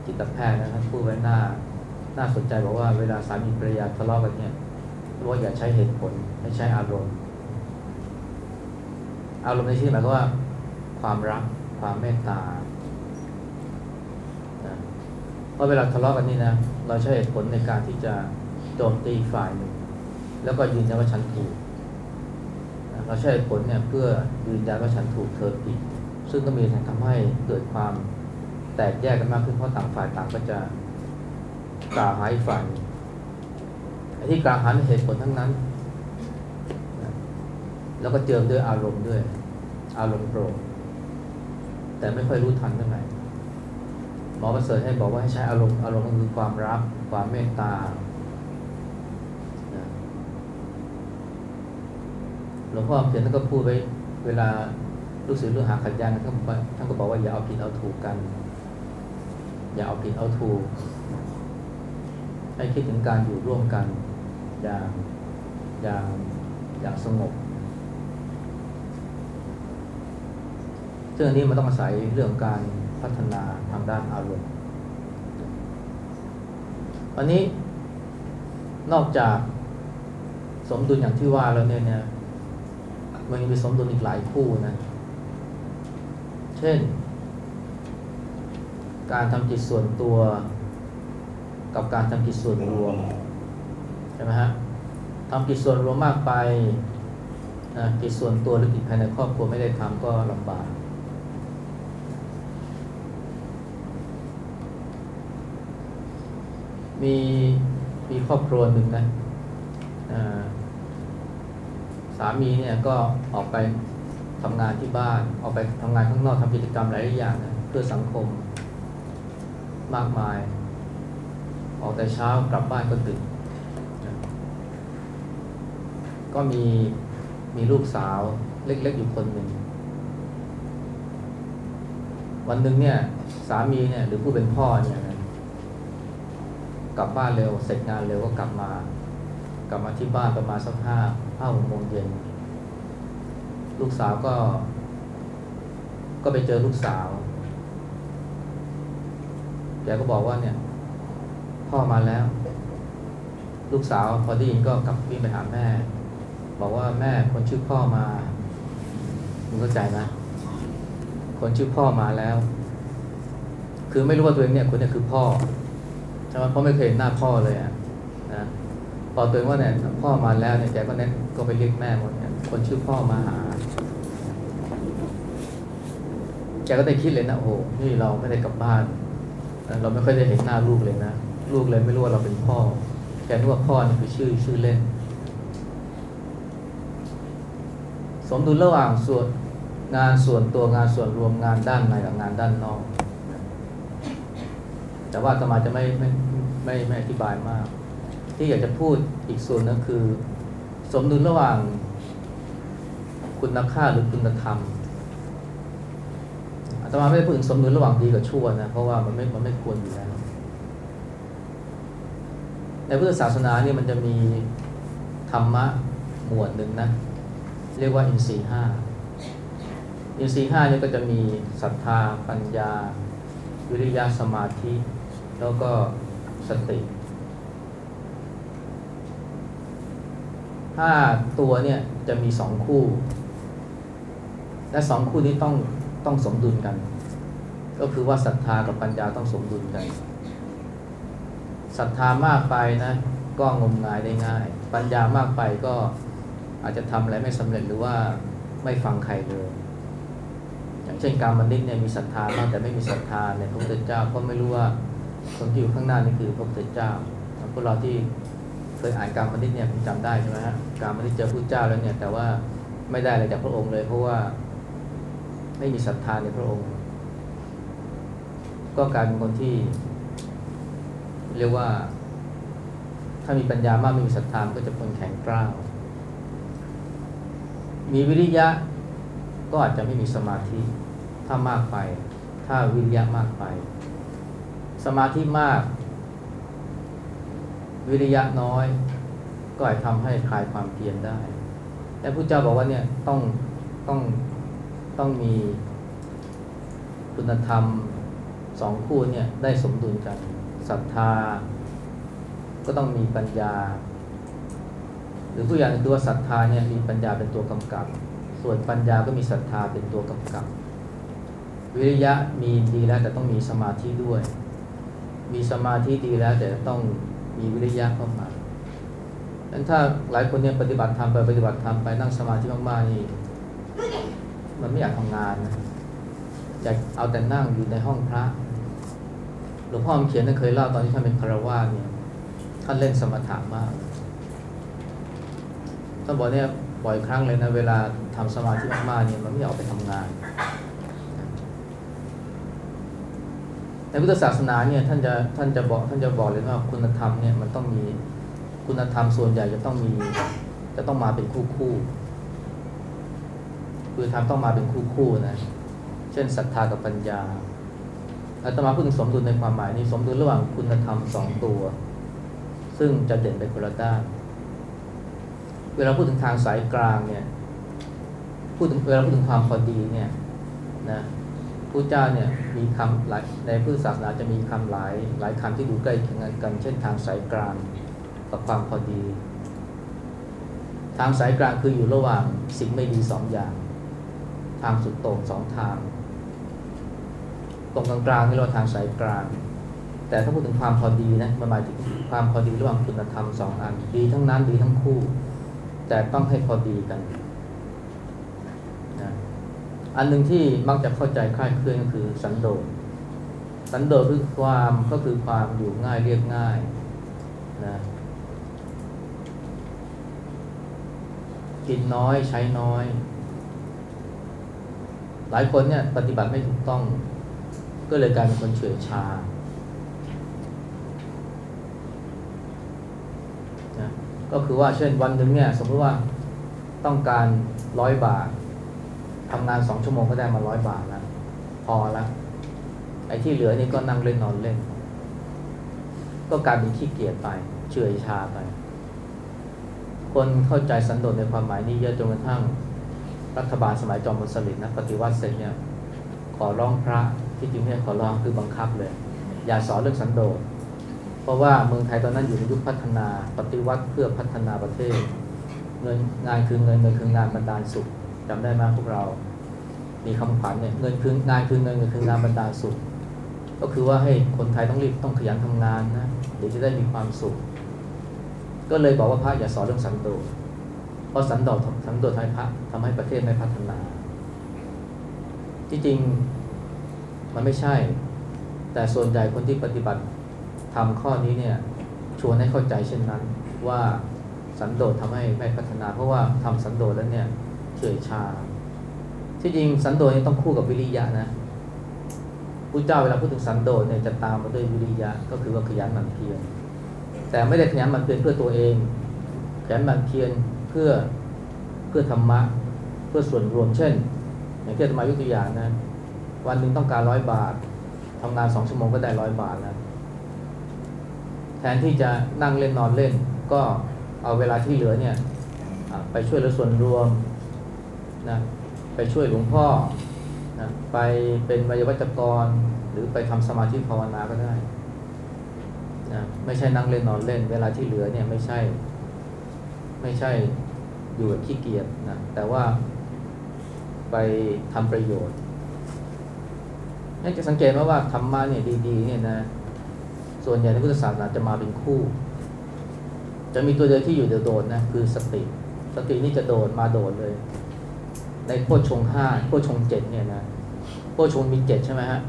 จิตแพทย์นะท่านพูดไว้หน้าน่าสนใจบอกว่าเวลาสามีภรรยาทะเลาะกันเนี่ยรู้ว่าอย่าใช้เหตุผลให้ใช้อารมณ์ อารมณ์ในที่หมายความว่า ความรักความเมตตา เพราะเวลาทะเลาะกันนี่นะ เราใช้เหตุผลในการที่จะโจมตีฝ่ายหนึ่ง แล้วก็ยืนยันว่าฉันถูก เราใช้เหตุผลเนี่ยเพื่อยืนยันว่าฉันถูกเธอผิด ซึ่งก็มีทำให้เกิดความแตกแยกกันมากขึ้นเพราะต่างฝ่ายต่างก็จะกล่าวหาฝ่ายไอ้ที่กล่าวหาเหตุผลทั้งนั้น แล้วก็เจิมด้วยอารมณ์ด้วย อารมณ์โกรธแต่ไม่ค่อยรู้ทันเท่าไหร่ หมอประเสริฐให้บอกว่าให้ใช้อารมณ์อารมณ์ก็คือความรักความเมตตาหลวงพ่อเขียนท่านก็พูดไว้เวลาลูกศิษย์ลูกหาขัดแย้งท่านท่านก็บอกว่าอย่าเอาผิดเอาถูกกัน อย่าเอาผิดเอาถูก ให้คิดถึงการอยู่ร่วมกัน อย่างอย่างอย่างสงบซึ่งอันนี้มันต้องอาศัยเรื่องการ พัฒนาทางด้านอารมณ์วันนี้นอกจากสมดุลอย่างที่ว่าแล้วเนี่ยเนี่ยมันมีสมดุลอีกหลายคู่นะ เช่น การทำจิตส่วนตัวกับการทำจิตส่วนรวมใช่ไหมฮะทำจิตส่วนรวมมากไปจิตส่วนตัวหรือจิตภายในครอบครัวไม่ได้ทำก็ลำบาก มีมีครอบครัวหนึ่งนะสามีเนี่ยก็ออกไปทำงานที่บ้าน ออกไปทำงานข้างนอกทำกิจกรรมหลายๆอย่างนะเพื่อสังคมมากมาย ออกแต่เช้ากลับบ้านก็ดึกนก็มีมีลูกสาวเล็กๆอยู่คนหนึ่ง วันหนึ่งเนี่ย สามีเนี่ยหรือผู้เป็นพ่อเนี่ย กลับบ้านเร็ว เสร็จงานเร็วก็กลับมา กลับมาที่บ้านประมาณสักห้าห้าหกโมงเย็น ลูกสาวก็ ก็ไปเจอลูกสาวแกก็บอกว่าเนี่ย พ่อมาแล้ว ลูกสาวพอได้ยินก็กลับวิ่งไปหาแม่ บอกว่าแม่คนชื่อพ่อมามึงเข้าใจไหมคนชื่อพ่อมาแล้ว คือไม่รู้ว่าตัวเองเนี่ยคนเนี่ยคือพ่อ ใช่ไหมเพราะไม่เคยเห็นหน้าพ่อเลยอะนะพอตัวเองว่าเนี่ยพ่อมาแล้วเนี่ยแกก็เน้นก็ไปเรียกแม่หมดเนี่ยคนชื่อพ่อมาหาแกก็ได้คิดเลยนะโอ้นี่เราไม่ได้กลับบ้าน เราไม่ค่อยได้เห็นหน้าลูกเลยนะลูกเลยไม่รู้ว่าเราเป็นพ่อแกนึกว่าพ่อนี่คือชื่อชื่อเล่น สมดุลระหว่างส่วนงานส่วนตัวงานส่วนรวมงานด้านในกับงานด้านนอก แต่ว่าอาตมาจะไม่ไม่ไม่ไม่อธิบายมาก ที่อยากจะพูดอีกส่วนนึงคือ สมดุลระหว่างคุณค่าหรือคุณธรรมอาตมาไม่ได้พูดถึงสมดุลระหว่างดีกับชั่วนะ เพราะว่ามันไม่มันไม่ควรอยู่แล้ว ในพุทธศาสนาเนี่ยมันจะมีธรรมะหมวดหนึ่งนะ เรียกว่าอินทรีห้าอินทรีห้าเนี่ยก็จะมีศรัทธา ปัญญา วิริยะสมาธิ แล้วก็สติห้าตัวเนี่ยจะมีสองคู่ และสองคู่นี้ต้องต้องสมดุลกัน ก็คือว่าศรัทธากับปัญญาต้องสมดุลกันศรัทธามากไปนะก็งมงายได้ง่าย ปัญญามากไปก็อาจจะทำอะไรไม่สำเร็จหรือว่าไม่ฟังใครเลยอย่างเช่นการมันนิดเนี่ยมีศรัทธามากแต่ไม่มีศรัทธาในพระพุทธเจ้าก็ไม่รู้ว่า คนที่อยู่ข้างหน้านี่คือพระพุทธเจ้าพวกเราที่เคยอ่านการมันนิดเนี่ยผมจำได้ใช่ไหมฮะการมันนิดเจอพระพุทธเจ้าแล้วเนี่ย แต่ว่าไม่ได้อะไรจากพระองค์เลย เพราะว่าไม่มีศรัทธาในพระองค์ ก็กลายเป็นคนที่ เรียกว่า ถ้ามีปัญญามากไม่มีศรัทธาก็จะเป็นคนแข็งกร้าวมีวิริยะก็อาจจะไม่มีสมาธิถ้ามากไป ถ้าวิริยะมากไป สมาธิมาก วิริยะน้อย ก็อาจทำให้คลายความเพียรได้ แต่พระเจ้าบอกว่าเนี่ยต้องต้องต้องมีคุณธรรมสองคู่เนี่ยได้สมดุลกันศรัทธา ก็ต้องมีปัญญา หรือผู้อย่างคือว่าศรัทธาเนี่ยมีปัญญาเป็นตัวกำกับ ส่วนปัญญาก็มีศรัทธาเป็นตัวกำกับ วิริยะมีดีแล้วแต่ต้องมีสมาธิด้วย มีสมาธิดีแล้ว แต่ต้องมีวิริยะเข้ามาดังนั้นถ้าหลายคนเนี่ยปฏิบัติธรรมไปปฏิบัติธรรมไปนั่งสมาธิมากๆนี่มันไม่อยากทำงานนะอยากเอาแต่นั่งอยู่ในห้องพระหลวงพ่อเขียนท่านเคยเล่าตอนที่ท่านเป็นคารวาสเนี่ยท่านเล่นสมถะมากท่านบอกเนี่ยบ่อยครั้งเลยนะเวลาทำสมาธิมากๆเนี่ยมันไม่ออกไปทำงาน ในพุทธศาสนาเนี่ยท่านจะท่านจะบอกท่านจะบอกเลยว่าคุณธรรมเนี่ยมันต้องมีคุณธรรมส่วนใหญ่จะต้องมีจะต้องมาเป็นคู่คู่คือธรรมต้องมาเป็นคู่คู่นะเช่นศรัทธากับปัญญาอาตมาพูดถึงสมดุลในความหมายนี้สมดุลระหว่างคุณธรรมสองตัว ซึ่งจะเด่นไปคนละด้านเวลาพูดถึงทางสายกลางเนี่ยพูดถึงเวลาพูดถึงความพอดีเนี่ยนะ พระเจ้าเนี่ยมีคำหลายในพุทธศาสนาจะมีคำหลายหลายคำที่ดูใกล้เคียงกัน เช่นทางสายกลางกับความพอดี ทางสายกลางคืออยู่ระหว่างสิ่งไม่ดีสองอย่าง ทางสุดโต่งสองทาง ตรงกลางกลางนี่เราทางสายกลาง แต่ถ้าพูดถึงความพอดีนะมันหมายถึงความพอดีระหว่างคุณธรรมสองอันดีทั้งนั้นดีทั้งคู่ แต่ต้องให้พอดีกัน อันหนึ่งที่มักจะเข้าใจคลาดเคลื่อนก็คือสันโดษสันโดษคือความก็คือความอยู่ง่ายเรียบง่ายนะกินน้อยใช้น้อย หลายคนเนี่ยปฏิบัติไม่ถูกต้อง ก็เลยกลายเป็นคนเฉื่อยชานะก็คือว่าเช่นวันหนึ่งเนี่ยสมมติว่าต้องการร้อยบาท ทำงานสองชั่วโมงก็ได้มาร้อยบาทแล้วพอละไอ้ที่เหลือนี่ก็นั่งเล่นนอนเล่น ก็กลายเป็นขี้เกียจไปเฉื่อยชาไป คนเข้าใจสันโดษในความหมายนี้เยอะจนกระทั่ง รัฐบาลสมัยจอมพลสฤษดิ์นะปฏิวัติเสร็จเนี่ยขอร้องพระที่จริงไม่ใช่ขอร้องคือบังคับเลย อย่าสอนเรื่องสันโดษเพราะว่าเมืองไทยตอนนั้นอยู่ในยุคพัฒนา ปฏิวัติเพื่อพัฒนาประเทศเงินงานคือเงินเงินคืองานบรรดาลสุข จำได้ไหมพวกเรา มีคำขวัญเนี่ยเงินคืองานคือเงินเงินคืองานบรรดาสุข ก็คือว่าให้คนไทยต้องรีบต้องขยันทำงานนะเดี๋ยวจะได้มีความสุข ก็เลยบอกว่าพระอย่าสอนเรื่องสันโดษเพราะสันโดษสันโดษทำให้พระทำให้ประเทศไม่พัฒนา ที่จริงมันไม่ใช่ แต่ส่วนใหญ่คนที่ปฏิบัติทำข้อนี้เนี่ยชวนให้เข้าใจเช่นนั้นว่าสันโดษทำให้ไม่พัฒนา เพราะว่าทำสันโดษแล้วเนี่ย เฉื่อยชา ที่จริงสันโดษต้องคู่กับวิริยะนะพระเจ้าเวลาพูดถึงสันโดษเนี่ยจะตามมาด้วยวิริยะ ก็คือว่าขยันหมั่นเพียรแต่ไม่ได้ขยันหมั่นเพียรเพื่อตัวเองขยันหมั่นเพียรเพื่อเพื่อธรรมะ เพื่อส่วนรวมเช่น อย่างที่อาตมายกตัวอย่างนะวันหนึ่งต้องการร้อยบาททำงานสองชั่วโมงก็ได้ร้อยบาทแล้วแทนที่จะนั่งเล่นนอนเล่น ก็เอาเวลาที่เหลือเนี่ยไปช่วยเหลือส่วนรวม นะไปช่วยหลวงพ่อนะไปเป็นวิวัจกร หรือไปทำสมาธิภาวนาก็ได้นะไม่ใช่นั่งเล่นนอนเล่น เวลาที่เหลือเนี่ยไม่ใช่ ไม่ใช่อยู่แบบขี้เกียจนะแต่ว่าไปทำประโยชน์ให้จะสังเกตว่าว่าธรรมะเนี่ยดีๆเนี่ยนะส่วนใหญ่ในพุทธศาสนาจะมาเป็นคู่ จะมีตัวเดียวที่อยู่เดียวโดดนะคือสติ สตินี่จะโดดมาโดดเลย ในโพชงห้าโพชงเจ็ดเนี่ยนะโพชงมีเจ็ดใช่ไหมฮะ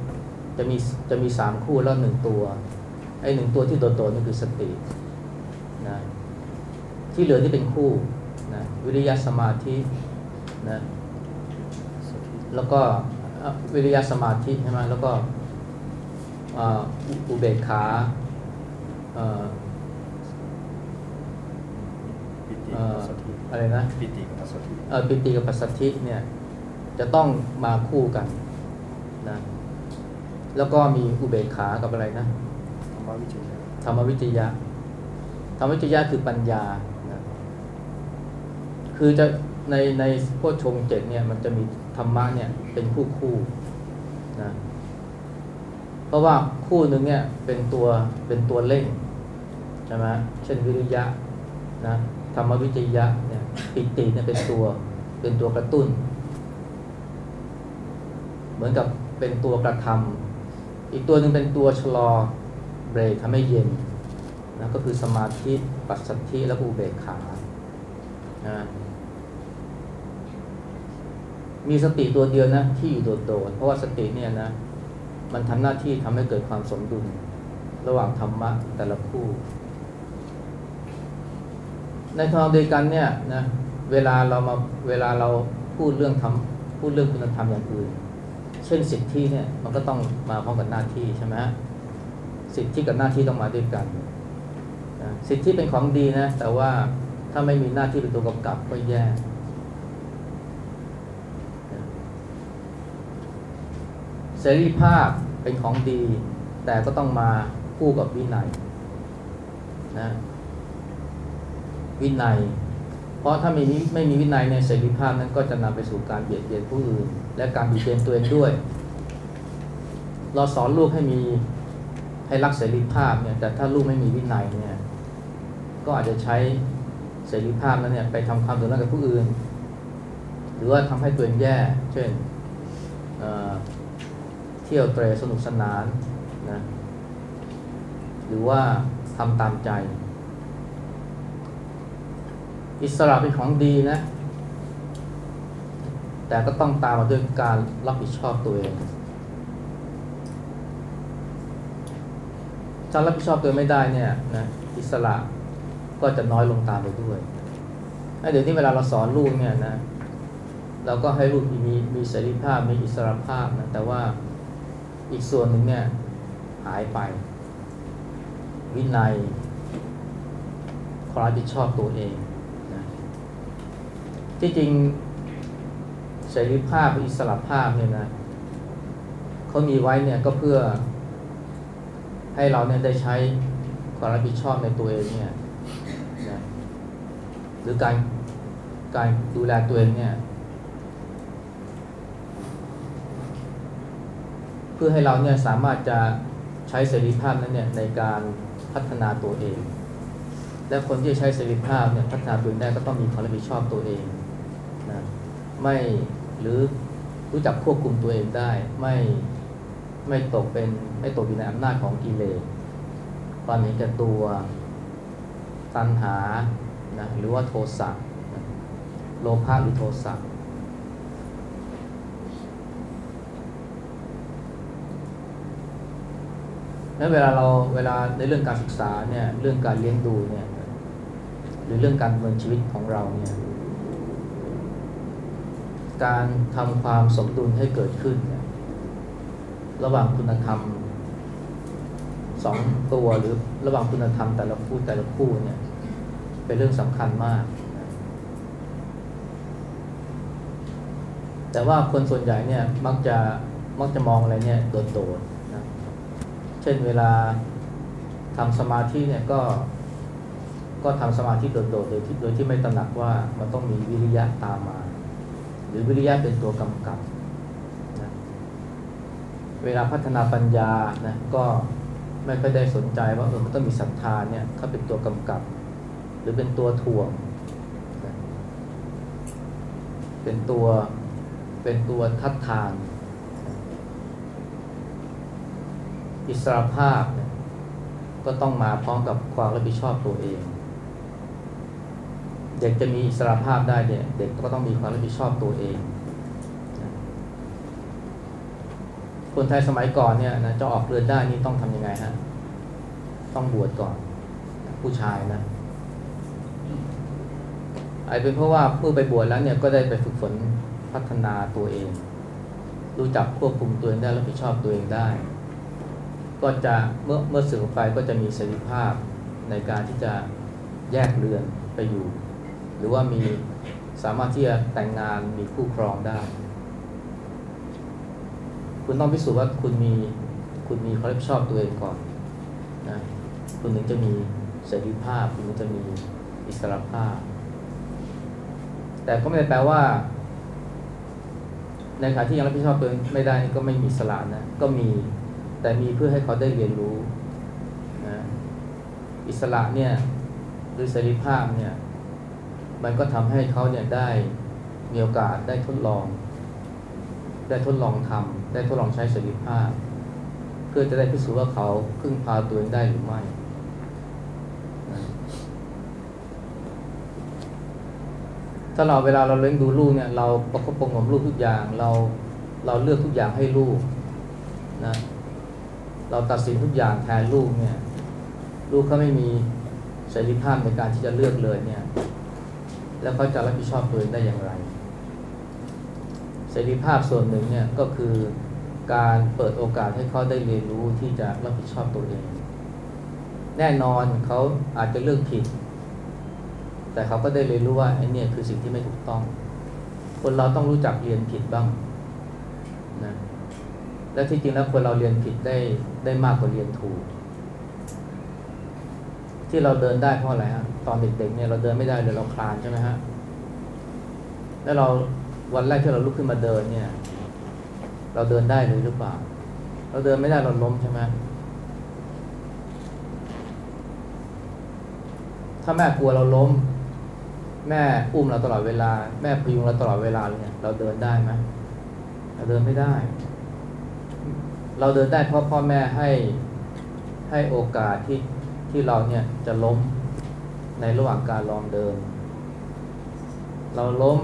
จะมีจะมีสามคู่แล้วหนึ่งตัวไอ้หนึ่งตัวที่โดดโดดนี่คือสตินะที่เหลือที่เป็นคู่นะวิริยะสมาธินะแล้วก็วิริยะสมาธิใช่ไหมแล้วก็อุเบกขาเอ่อปิติเอ่อปัสสติอะไรนะปิติกับปัสสติเอ่อปิติกับปัสสัทธิเนี่ยจะต้องมาคู่กันนะแล้วก็มีอุเบกขากับอะไรนะธรรมวิจยะธรรมวิจยะธรรมวิจยะคือปัญญานะคือจะในในโพชฌงค์เจ็ดเนี่ยมันจะมีธรรมะเนี่ยเป็นคู่คู่นะเพราะว่าคู่หนึ่งเนี่ยเป็นตัวเป็นตัวเร่งใช่ไหมเช่นวิริยะนะธรรมวิจยะเนี่ย ปิติเนี่ยเป็นตัวเป็นตัวกระตุ้น เหมือนกับเป็นตัวกระทำอีกตัวหนึ่งเป็นตัวชะลอเบรกทำให้เย็นนะก็คือสมาธิปัสสัทธิและอุเบกขานะมีสติตัวเดียวนะที่อยู่โดดๆเพราะว่าสติเนี่ยนะ มันทำหน้าที่ทำให้เกิดความสมดุล ระหว่างธรรมะแต่ละคู่ ในทางเดียวกันเนี่ยนะเวลาเรามาเวลาเราพูดเรื่องทำพูดเรื่องคุณธรรมอย่างอื่น เช่นสิทธิเนี่ยมันก็ต้องมาพร้อมกับหน้าที่ใช่ไหมฮะสิทธิกับหน้าที่ต้องมาด้วยกันนะสิทธิเป็นของดีนะ แต่ว่าถ้าไม่มีหน้าที่เป็นตัวกำกับก็แย่เสรีภาพเป็นของดี แต่ก็ต้องมาคู่กับวินัยนะ วินัย เพราะถ้าไม่มีไม่มีวินัยในยเสรีภาพนั้นก็จะนำไปสู่การเบียดเบียนผู้อื่น และการเบียดเบียนตัวเองด้วย เราสอนลูกให้มีให้รักเสรีภาพเนี่ยแต่ถ้าลูกไม่มีวินัยเนี่ยก็อาจจะใช้เสรีภาพนั้นเนี่ยไปทำความเดือดร้อนกับผู้อื่น หรือว่าทำให้ตัวเองแย่ เช่นเอ่อเที่ยวเตรสนุกสนานนะหรือว่าทำตามใจ อิสระเป็นของดีนะ แต่ก็ต้องตามมาด้วยการรับผิดชอบตัวเองถ้ารับผิดชอบตัวไม่ได้เนี่ยนะอิสระก็จะน้อยลงตามไปด้วยแล้เดี๋ยวนี้เวลาเราสอนลูกเนี่ยนะเราก็ให้ลูกมีมีเสรีภาพมีอิสระภาพนะแต่ว่าอีกส่วนหนึ่งเนี่ยหายไป วินัยความรับผิดชอบตัวเอง ที่จริงเสรีภาพอิสระภาพเนี่ยนะเขามีไว้เนี่ยก็เพื่อให้เราเนี่ยได้ใช้ความรับผิดชอบในตัวเองเนี่ยนะหรือการการดูแลตัวเองเนี่ยเพื่อให้เราเนี่ยสามารถจะใช้เสรีภาพนั้นเนี่ยในการพัฒนาตัวเอง และคนที่จะใช้เสรีภาพเนี่ยพัฒนาตัวเองได้ก็ต้องมีความรับผิดชอบตัวเอง นะไม่หรือรู้จักควบคุมตัวเองได้ ไม่ไม่ตกเป็นไม่ตกอยู่ในอำนาจของกิเลสความเห็นแก่ตัวตัณหานะหรือว่าโทสะนะโลภะหรือโทสะแล้วเวลาเราเวลาในเรื่องการศึกษาเนี่ยเรื่องการเลี้ยงดูเนี่ยหรือเรื่องการดำเนินชีวิตของเราเนี่ย การทำความสมดุลให้เกิดขึ้น ระหว่างคุณธรรมสองตัวหรือระหว่างคุณธรรมแต่ละคู่แต่ละคู่เนี่ย เป็นเรื่องสำคัญมาก แต่ว่าคนส่วนใหญ่เนี่ยมักจะมักจะมองอะไรเนี่ยโดดๆนะเช่นเวลาทำสมาธิเนี่ยก็ก็ทำสมาธิโดดๆโดยที่โดยที่ไม่ตระหนักว่ามันต้องมีวิริยะตามมา หรือวิริยะเป็นตัวกำกับนะเวลาพัฒนาปัญญานะก็ไม่ค่อยได้สนใจว่าเออมันต้องมีศรัทธาเนี่ยเขาเป็นตัวกำกับ หรือเป็นตัวถ่วงนะเป็นตัวเป็นตัวทัดทาน อิสรภาพก็ต้องมาพร้อมกับความรับผิดชอบตัวเอง เด็กจะมีอิสรภาพได้เนี่ยเด็กก็ต้องมีความรับผิดชอบตัวเอง คนไทยสมัยก่อนเนี่ยนะจะออกเรือนได้นี่ต้องทำยังไงฮะต้องบวชก่อนผู้ชายนะไอเป็นเพราะว่าเมื่อไปบวชแล้วเนี่ยก็ได้ไปฝึกฝนพัฒนาตัวเอง รู้จักควบคุมตัวเองได้รับผิดชอบตัวเองได้ ก็จะเมื่อเมื่อสื่อไปก็จะมีเสรีภาพในการที่จะแยกเรือนไปอยู่ หรือว่ามีสามารถที่จะแต่งงานมีคู่ครองได้ คุณต้องพิสูจน์ว่าคุณมีคุณมีความรับผิดชอบตัวเองก่อนนะคุณถึงจะมีเสรีภาพ คุณถึงจะมีอิสรภาพ แต่ก็ไม่ได้แปลว่า ในขณะที่ยังรับผิดชอบตัวเองไม่ได้นี่ก็ไม่มีอิสระนะก็มีแต่มีเพื่อให้เขาได้เรียนรู้นะอิสระเนี่ยหรือเสรีภาพเนี่ย มันก็ทำให้เขาเนี่ยได้มีโอกาสได้ทดลอง ได้ทดลองทำได้ทดลองใช้เสรีภาพ เพื่อจะได้พิสูจน์ว่าเขาพึ่งพาตัวเองได้หรือไม่ถ้าเราเวลาเราเลี้ยงดูลูกเนี่ยเราประคบประหงมลูกทุกอย่างเราเราเลือกทุกอย่างให้ลูกนะเราตัดสินทุกอย่างแทนลูกเนี่ย ลูกเขาไม่มีเสรีภาพในการที่จะเลือกเลยเนี่ย แล้วเขาจะรับผิดชอบตัวเองได้อย่างไร เสรีภาพส่วนหนึ่งเนี่ยก็คือการเปิดโอกาสให้เขาได้เรียนรู้ที่จะรับผิดชอบตัวเอง แน่นอนเขาอาจจะเลือกผิด แต่เขาก็ได้เรียนรู้ว่าไอ้นี่คือสิ่งที่ไม่ถูกต้อง คนเราต้องรู้จักเรียนผิดบ้างนะและที่จริงแล้วคนเราเรียนผิดได้ได้มากกว่าเรียนถูก ที่เราเดินได้เพราะอะไรฮะ ตอนเด็กๆเนี่ยเราเดินไม่ได้เลยเราคลานใช่ไหมฮะแล้วเราวันแรกที่เราลุกขึ้นมาเดินเนี่ย เราเดินได้หรือเปล่า เราเดินไม่ได้เราล้มใช่ไหมถ้าแม่กลัวเราล้ม แม่อุ้มเราตลอดเวลา แม่พยุงเราตลอดเวลาเนี่ยเราเดินได้ไหมเราเดินไม่ได้ เราเดินได้เพราะพ่อแม่ให้ให้โอกาสที่ที่เราเนี่ยจะล้ม ในระหว่างการลองเดิน เราล้ม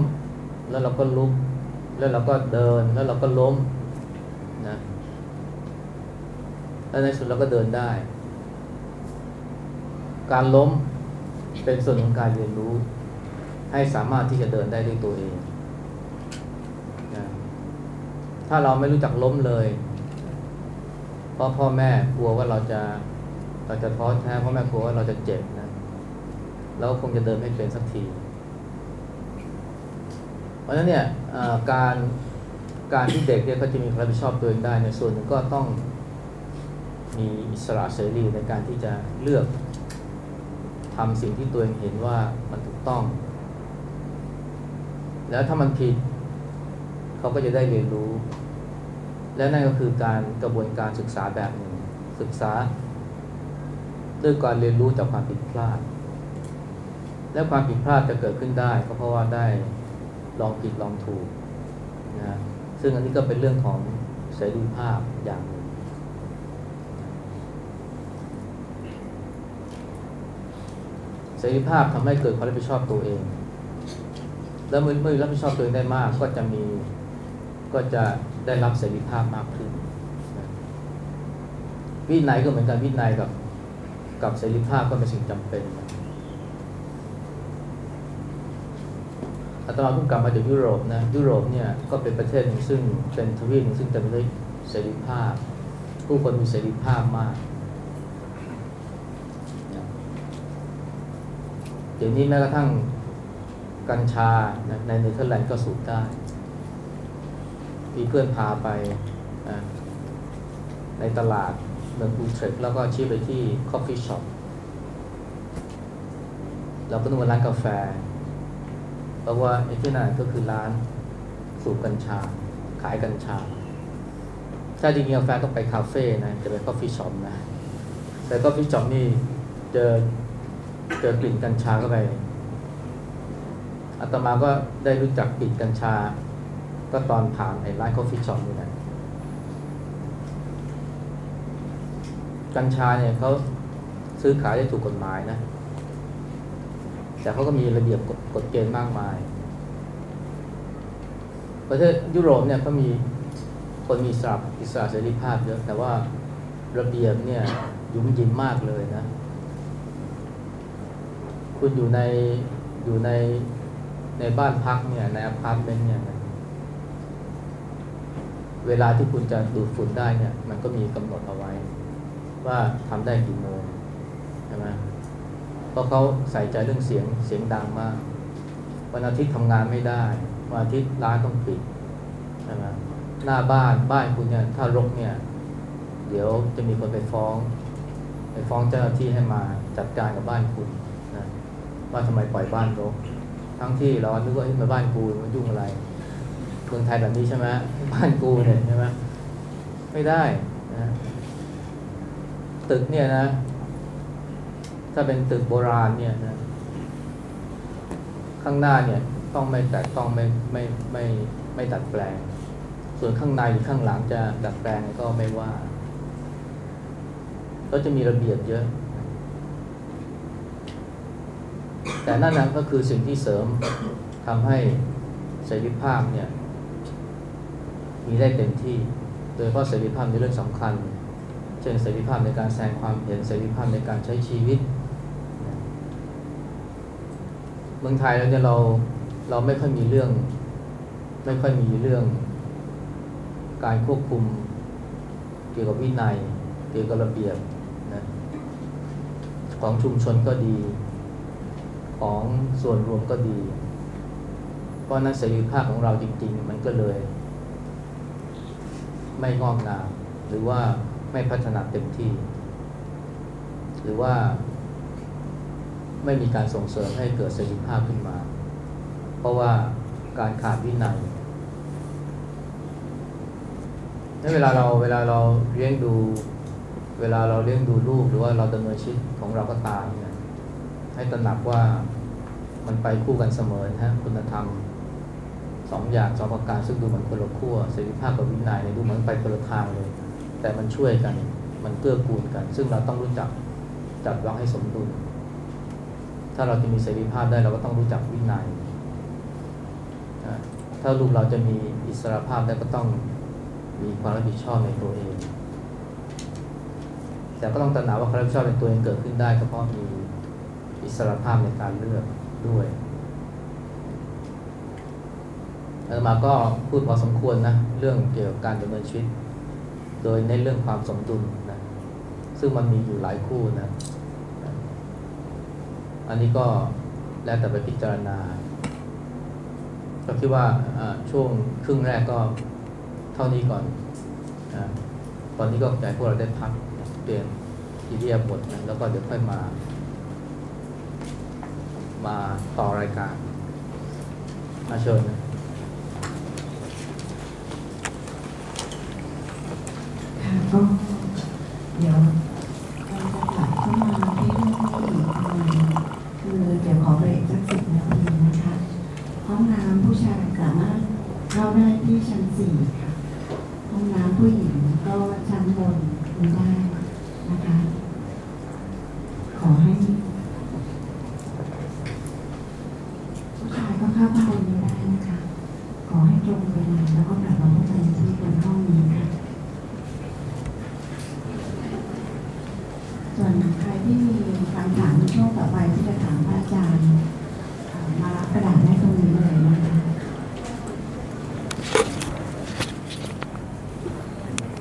แล้วเราก็ลุก แล้วเราก็เดินแล้วเราก็ล้มนะแล้วในสุดเราก็เดินได้ การล้มเป็นส่วนของการเรียนรู้ ให้สามารถที่จะเดินได้ด้วยตัวเองนะถ้าเราไม่รู้จักล้มเลยเพราะพ่อแม่กลัวว่าเราจะเราจะท้อแท้พ่อแม่กลัวว่าเราจะเจ็บ เราก็คงจะเดินไม่เป็นสักที เพราะฉะนั้นเนี่ยการการที่เด็กเนี่ยเขาจะมีความรับผิดชอบตัวเองได้ในส่วนหนึ่งก็ต้องมีอิสระเสรีในการที่จะเลือกทำสิ่งที่ตัวเองเห็นว่ามันถูกต้อง แล้วถ้ามันผิด เขาก็จะได้เรียนรู้ และนั่นก็คือการกระบวนการศึกษาแบบหนึ่ง ศึกษา ด้วยการเรียนรู้จากความผิดพลาด และความผิดพลาดจะเกิดขึ้นได้ก็เพราะว่าได้ลองผิดลองถูกนะซึ่งอันนี้ก็เป็นเรื่องของเสรีภาพอย่างหนึ่งเสรีภาพทำให้เกิดความรับผิดชอบตัวเอง แล้วเมื่อเมื่อรับผิดชอบตัวเองได้มากก็จะมีก็จะได้รับเสรีภาพมากขึ้นวินัยก็เหมือนกันวินัยกับกับเสรีภาพก็เป็นสิ่งจำเป็นนะ อาตมาเพิ่งกลับมาจากยุโรปนะยุโรปเนี่ยก็เป็นประเทศหนึ่งซึ่งเป็นทวีปหนึ่งซึ่งเต็มไปด้วยเสรีภาพ ผู้คนมีเสรีภาพมากเดี๋ยวนี้แม้กระทั่งกัญชาในเนเธอร์แลนด์ก็สูบได้มีเพื่อนพาไปในตลาดเมืองอูเทรคต์แล้วก็ชี้ไปที่ coffee shop เราก็นึกว่าร้านกาแฟ เพราะว่าไอ้ที่นั่นก็คือร้านสูบกัญชา ขายกัญชา ถ้าจริงๆกาแฟต้องไปคาเฟ่นะ จะเป็น coffee shop นะ แต่ coffee shop นี่เจอเจอกลิ่นกัญชาเข้าไปอาตมาก็ได้รู้จักกลิ่นกัญชา ก็ตอนผ่านไอ้ร้าน coffee shop นี่แหละกัญชาเนี่ยเขาซื้อขายได้ถูกกฎหมายนะ แต่เขาก็มีระเบียบกฎกฎเกณฑ์มากมาย ประเทศยุโรปเนี่ยก็มีคนมีสระอิสระเสรีภาพเยอะแต่ว่าระเบียบเนี่ยยุ่มยิมมากเลยนะ คุณอยู่ในอยู่ในในบ้านพักเนี่ยในอพาร์ตเมนต์เนี่ยเวลาที่คุณจะดูดฝุ่นได้เนี่ย มันก็มีกำหนดเอาไว้ ว่าทำได้กี่โมงใช่ไหม ราะเขาใส่ใจเรื่องเสียงเสียงดังมาก วันอาทิตย์ทำงานไม่ได้ วันอาทิตย์ร้านต้องปิดใช่ไหมหน้าบ้านบ้านคุณเนี่ยถ้ารกเนี่ย เดี๋ยวจะมีคนไปฟ้อง ไปฟ้องเจ้าหน้าที่ให้มาจัดการกับบ้านคุณนะว่าทำไมปล่อยบ้านรก ทั้งที่เรานึกว่าเฮ้ยมาบ้านกูมันยุ่งอะไรเมืองไทยแบบนี้ใช่ไหมบ้านกูเนี่ยใช่ไหมไม่ได้นะตึกเนี่ยนะ ถ้าเป็นตึกโบราณเนี่ยนะข้างหน้าเนี่ยต้องไม่แตะต้องไม่ไม่ไม่ไม่ดัดแปลง ส่วนข้างในหรือข้างหลังจะดัดแปลงก็ไม่ว่า ก็จะมีระเบียบเยอะ แต่นั่นนะก็คือสิ่งที่เสริมทำให้เสรีภาพเนี่ย มีได้เต็มที่ โดยเฉพาะเสรีภาพในเรื่องสำคัญ เช่นเสรีภาพในการแสดงความเห็นเสรีภาพในการใช้ชีวิต เมืองไทยแล้วเนี่ยเราเราไม่ค่อยมีเรื่อง ไม่ค่อยมีเรื่อง การควบคุม เกี่ยวกับวินัย เกี่ยวกับระเบียบนะของชุมชนก็ดี ของส่วนรวมก็ดี เพราะนั้นเสรีภาพของเราจริง ๆ มันก็เลย ไม่งอกงามหรือว่าไม่พัฒนาเต็มที่ หรือว่า ไม่มีการส่งเสริมให้เกิดเสรีภาพขึ้นมา เพราะว่าการขาดวินัยในเวลาเราเวลาเราเลี้ยงดู เวลาเราเลี้ยงดูลูกหรือว่าเราดำเนินชีวิตของเราก็ตามเนี่ยให้ตระหนักว่ามันไปคู่กันเสมอนะฮะคุณธรรมสองอย่างสองประการซึ่งดูเหมือนคนละขั้วเสรีภาพกับวินัยเนี่ยดูเหมือนไปคนละทางเลย แต่มันช่วยกันมันเกื้อกูลกัน ซึ่งเราต้องรู้จักจัดวางให้สมดุล ถ้าเราจะมีเสรีภาพได้เราก็ต้องรู้จักวินัย ถ้าลูกเราจะมีอิสรภาพได้ก็ต้องมีความรับผิดชอบในตัวเอง แต่ก็ต้องตระหนักว่าความรับผิดชอบในตัวเองเกิดขึ้นได้ก็เพราะมีอิสรภาพในการเลือกด้วยอามาก็พูดพอสมควรนะเรื่องเกี่ยวกับการดำเนินชีวิต โดยในเรื่องความสมดุลนะซึ่งมันมีอยู่หลายคู่นะ อันนี้ก็แล้วแต่ไปพิจารณาเราคิดว่าช่วงครึ่งแรกก็เท่านี้ก่อนตอนนี้ก็ใจพวกเราได้พักเปลี่ยนทีเดียบทนแล้วก็เดี๋ยวค่อยมา มาต่อรายการ มาเชิญนะก็เดี๋ยว